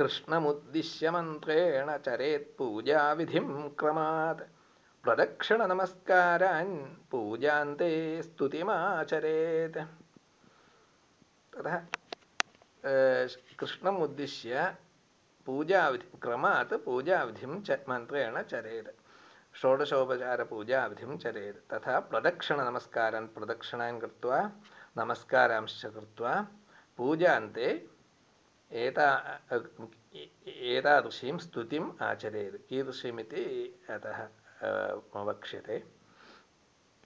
കൃഷ്ണമുദ്ദിശ്യ മന്ത്രേണ ചരേത് പൂജാവിധിം ക്രമാത്. പ്രദക്ഷിണ നമസ്കാരാൻ പൂജാന്തേ സ്തുതിമാചരേത്. തഥാ കൃഷ്ണം ഉദ്ദിശ്യ പൂജാവിധി ക്രമാത് പൂജാവിധിം ച മന്ത്രേണ ചരേത്. ഷോഡശോപചാര പൂജാവിധിം ചരേത്. തഥാ പ്രദക്ഷിണ നമസ്കാരാൻ പ്രദക്ഷിണാൻ കൃത്വ നമസ്കാരാംശ്ച കൃത്വ പൂജാന്തേ एता एतादृशीं स्तुतिम् आचरेत् कीदृशीमिति अतः वक्ष्यते